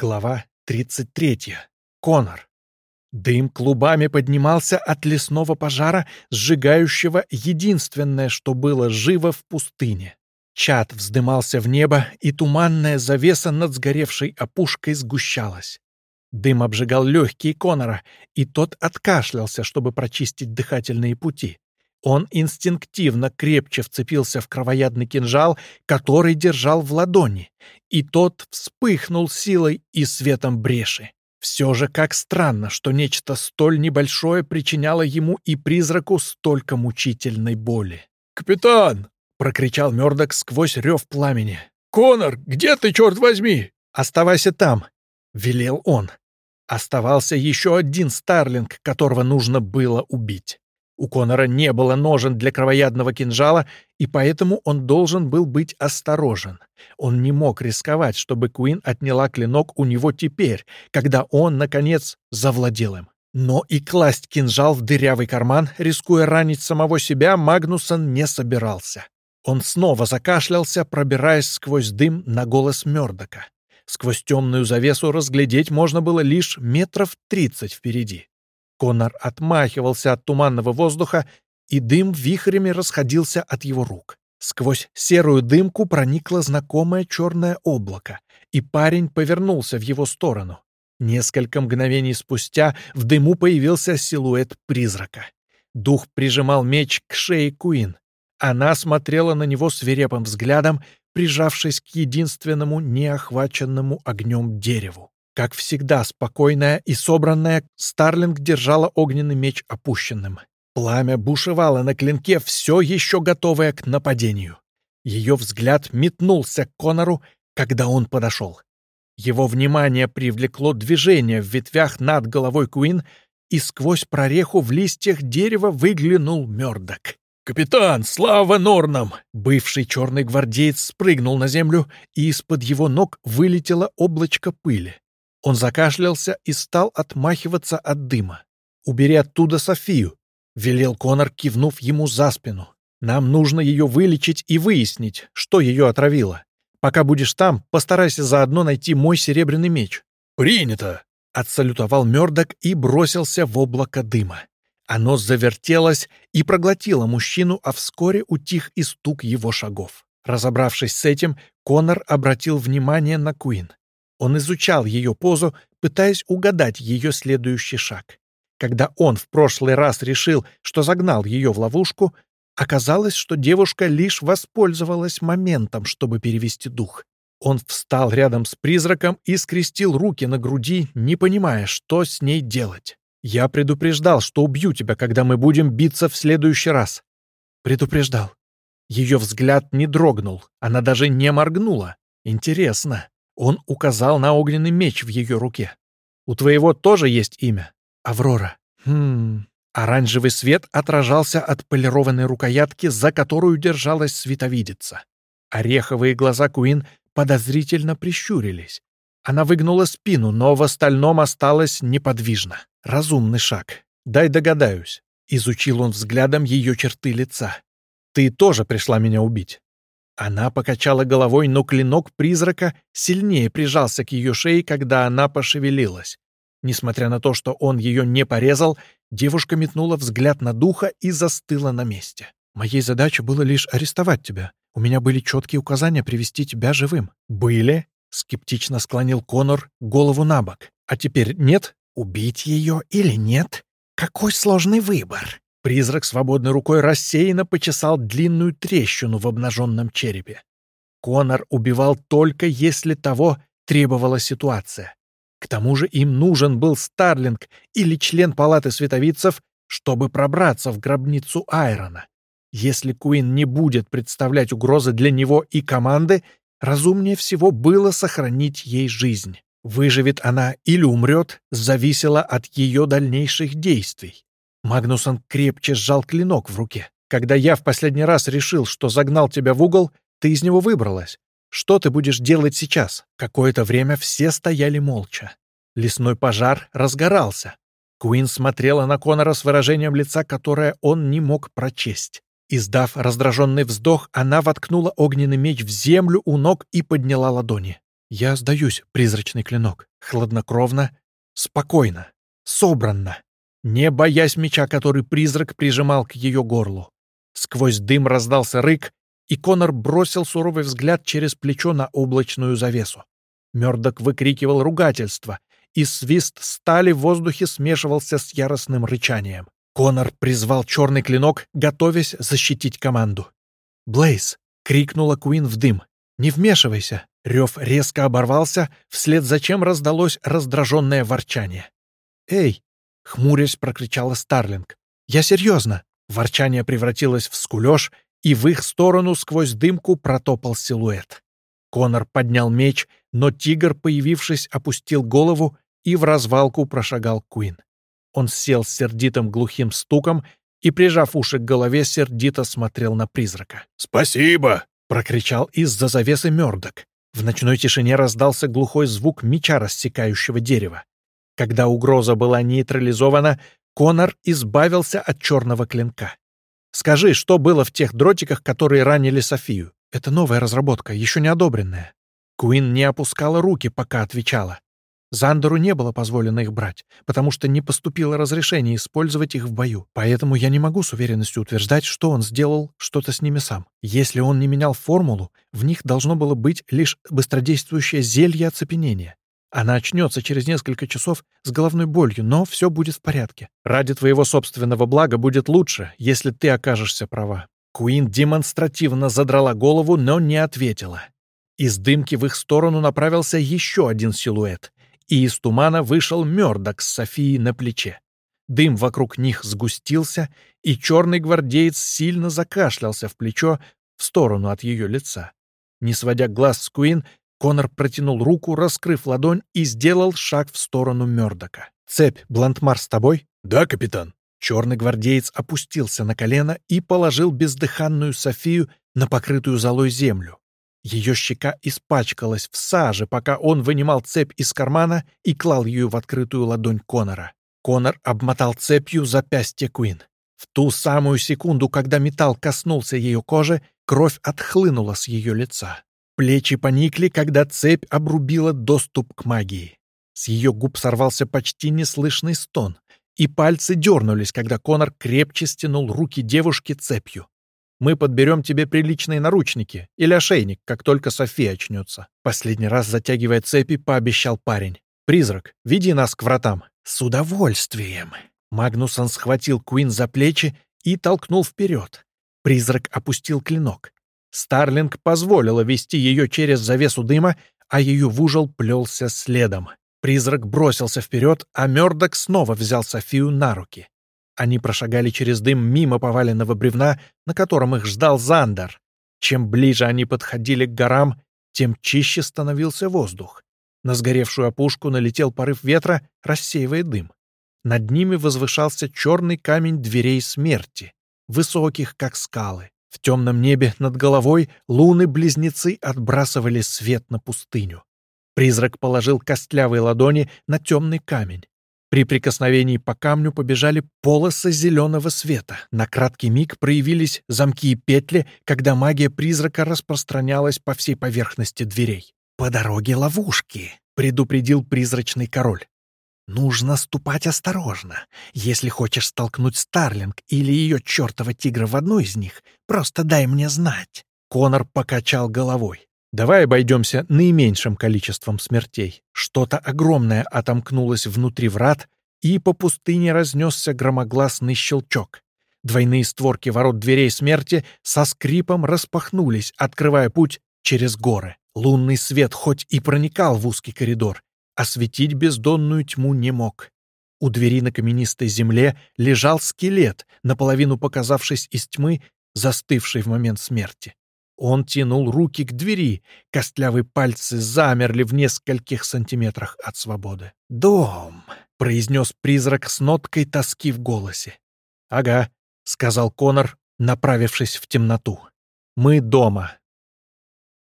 Глава 33. Конор. Дым клубами поднимался от лесного пожара, сжигающего единственное, что было живо в пустыне. Чад вздымался в небо, и туманная завеса над сгоревшей опушкой сгущалась. Дым обжигал легкие Конора, и тот откашлялся, чтобы прочистить дыхательные пути. Он инстинктивно крепче вцепился в кровоядный кинжал, который держал в ладони, и тот вспыхнул силой и светом бреши. Все же как странно, что нечто столь небольшое причиняло ему и призраку столько мучительной боли. «Капитан!» — прокричал Мёрдок сквозь рев пламени. «Конор, где ты, черт возьми?» «Оставайся там!» — велел он. Оставался еще один Старлинг, которого нужно было убить. У Конора не было ножен для кровоядного кинжала, и поэтому он должен был быть осторожен. Он не мог рисковать, чтобы Куин отняла клинок у него теперь, когда он, наконец, завладел им. Но и класть кинжал в дырявый карман, рискуя ранить самого себя, Магнусон не собирался. Он снова закашлялся, пробираясь сквозь дым на голос Мёрдока. Сквозь темную завесу разглядеть можно было лишь метров тридцать впереди. Конор отмахивался от туманного воздуха, и дым вихрями расходился от его рук. Сквозь серую дымку проникло знакомое черное облако, и парень повернулся в его сторону. Несколько мгновений спустя в дыму появился силуэт призрака. Дух прижимал меч к шее Куин. Она смотрела на него свирепым взглядом, прижавшись к единственному неохваченному огнем дереву. Как всегда, спокойная и собранная, Старлинг держала огненный меч опущенным. Пламя бушевало на клинке, все еще готовое к нападению. Ее взгляд метнулся к Конору, когда он подошел. Его внимание привлекло движение в ветвях над головой Куин, и сквозь прореху в листьях дерева выглянул Мёрдок. «Капитан, слава Норнам!» Бывший черный гвардеец спрыгнул на землю, и из-под его ног вылетело облачко пыли. Он закашлялся и стал отмахиваться от дыма. «Убери оттуда Софию», — велел Конор, кивнув ему за спину. «Нам нужно ее вылечить и выяснить, что ее отравило. Пока будешь там, постарайся заодно найти мой серебряный меч». «Принято!» — отсалютовал Мёрдок и бросился в облако дыма. Оно завертелось и проглотило мужчину, а вскоре утих и стук его шагов. Разобравшись с этим, Конор обратил внимание на Куин. Он изучал ее позу, пытаясь угадать ее следующий шаг. Когда он в прошлый раз решил, что загнал ее в ловушку, оказалось, что девушка лишь воспользовалась моментом, чтобы перевести дух. Он встал рядом с призраком и скрестил руки на груди, не понимая, что с ней делать. «Я предупреждал, что убью тебя, когда мы будем биться в следующий раз». «Предупреждал». Ее взгляд не дрогнул, она даже не моргнула. Интересно. Он указал на огненный меч в ее руке. «У твоего тоже есть имя?» «Аврора». «Хм...» Оранжевый свет отражался от полированной рукоятки, за которую держалась световидица. Ореховые глаза Куин подозрительно прищурились. Она выгнула спину, но в остальном осталась неподвижна. Разумный шаг. «Дай догадаюсь», — изучил он взглядом ее черты лица. «Ты тоже пришла меня убить». Она покачала головой, но клинок призрака сильнее прижался к ее шее, когда она пошевелилась. Несмотря на то, что он ее не порезал, девушка метнула взгляд на духа и застыла на месте. «Моей задачей было лишь арестовать тебя. У меня были четкие указания привести тебя живым». «Были?» — скептично склонил Конор голову на бок. «А теперь нет? Убить ее или нет? Какой сложный выбор!» Призрак свободной рукой рассеянно почесал длинную трещину в обнаженном черепе. Конор убивал только если того требовала ситуация. К тому же им нужен был Старлинг или член палаты световицев, чтобы пробраться в гробницу Айрона. Если Куин не будет представлять угрозы для него и команды, разумнее всего было сохранить ей жизнь. Выживет она или умрет, зависело от ее дальнейших действий. Магнусон крепче сжал клинок в руке. «Когда я в последний раз решил, что загнал тебя в угол, ты из него выбралась. Что ты будешь делать сейчас?» Какое-то время все стояли молча. Лесной пожар разгорался. Куин смотрела на Конора с выражением лица, которое он не мог прочесть. Издав раздраженный вздох, она воткнула огненный меч в землю у ног и подняла ладони. Я сдаюсь, призрачный клинок. Хладнокровно, спокойно, собранно, не боясь меча, который призрак прижимал к ее горлу. Сквозь дым раздался рык, и Конор бросил суровый взгляд через плечо на облачную завесу. Мёрдок выкрикивал ругательство, и свист стали в воздухе смешивался с яростным рычанием. Конор призвал черный клинок, готовясь защитить команду. «Блейз!» — крикнула Куин в дым. «Не вмешивайся!» Рев резко оборвался, вслед за чем раздалось раздраженное ворчание. «Эй!» — хмурясь прокричала Старлинг. «Я серьезно!» Ворчание превратилось в скулеж, и в их сторону сквозь дымку протопал силуэт. Конор поднял меч, но тигр, появившись, опустил голову и в развалку прошагал Куин. Он сел с сердитым глухим стуком и, прижав уши к голове, сердито смотрел на призрака. «Спасибо!» — прокричал из-за завесы Мёрдок. В ночной тишине раздался глухой звук меча, рассекающего дерево. Когда угроза была нейтрализована, Конор избавился от черного клинка. «Скажи, что было в тех дротиках, которые ранили Софию? Это новая разработка, еще не одобренная». Куин не опускала руки, пока отвечала. Зандеру не было позволено их брать, потому что не поступило разрешение использовать их в бою. Поэтому я не могу с уверенностью утверждать, что он сделал что-то с ними сам. Если он не менял формулу, в них должно было быть лишь быстродействующее зелье оцепенения. Она очнется через несколько часов с головной болью, но все будет в порядке. Ради твоего собственного блага будет лучше, если ты окажешься права. Куин демонстративно задрала голову, но не ответила. Из дымки в их сторону направился еще один силуэт и из тумана вышел Мёрдок с Софией на плече. Дым вокруг них сгустился, и черный гвардеец сильно закашлялся в плечо в сторону от ее лица. Не сводя глаз с Куин, Конор протянул руку, раскрыв ладонь, и сделал шаг в сторону Мёрдока. «Цепь, Блантмар с тобой?» «Да, капитан». Черный гвардеец опустился на колено и положил бездыханную Софию на покрытую золой землю. Ее щека испачкалась в саже, пока он вынимал цепь из кармана и клал ее в открытую ладонь Конора. Конор обмотал цепью запястье Куин. В ту самую секунду, когда металл коснулся ее кожи, кровь отхлынула с ее лица. Плечи поникли, когда цепь обрубила доступ к магии. С ее губ сорвался почти неслышный стон, и пальцы дернулись, когда Конор крепче стянул руки девушки цепью. Мы подберем тебе приличные наручники или ошейник, как только София очнется. Последний раз, затягивая цепи, пообещал парень. Призрак, веди нас к вратам. С удовольствием. Магнусон схватил Куин за плечи и толкнул вперед. Призрак опустил клинок. Старлинг позволила вести ее через завесу дыма, а ее вужел плелся следом. Призрак бросился вперед, а Мёрдок снова взял Софию на руки. Они прошагали через дым мимо поваленного бревна, на котором их ждал Зандер. Чем ближе они подходили к горам, тем чище становился воздух. На сгоревшую опушку налетел порыв ветра, рассеивая дым. Над ними возвышался черный камень дверей смерти, высоких, как скалы. В темном небе над головой луны-близнецы отбрасывали свет на пустыню. Призрак положил костлявые ладони на темный камень. При прикосновении по камню побежали полосы зеленого света. На краткий миг проявились замки и петли, когда магия призрака распространялась по всей поверхности дверей. «По дороге ловушки», — предупредил призрачный король. «Нужно ступать осторожно. Если хочешь столкнуть Старлинг или ее чертова тигра в одну из них, просто дай мне знать». Конор покачал головой. Давай обойдемся наименьшим количеством смертей. Что-то огромное отомкнулось внутри врат, и по пустыне разнесся громогласный щелчок. Двойные створки ворот дверей смерти со скрипом распахнулись, открывая путь через горы. Лунный свет хоть и проникал в узкий коридор, осветить бездонную тьму не мог. У двери на каменистой земле лежал скелет, наполовину показавшись из тьмы, застывший в момент смерти. Он тянул руки к двери, костлявые пальцы замерли в нескольких сантиметрах от свободы. «Дом!» — произнес призрак с ноткой тоски в голосе. «Ага», — сказал Конор, направившись в темноту. «Мы дома.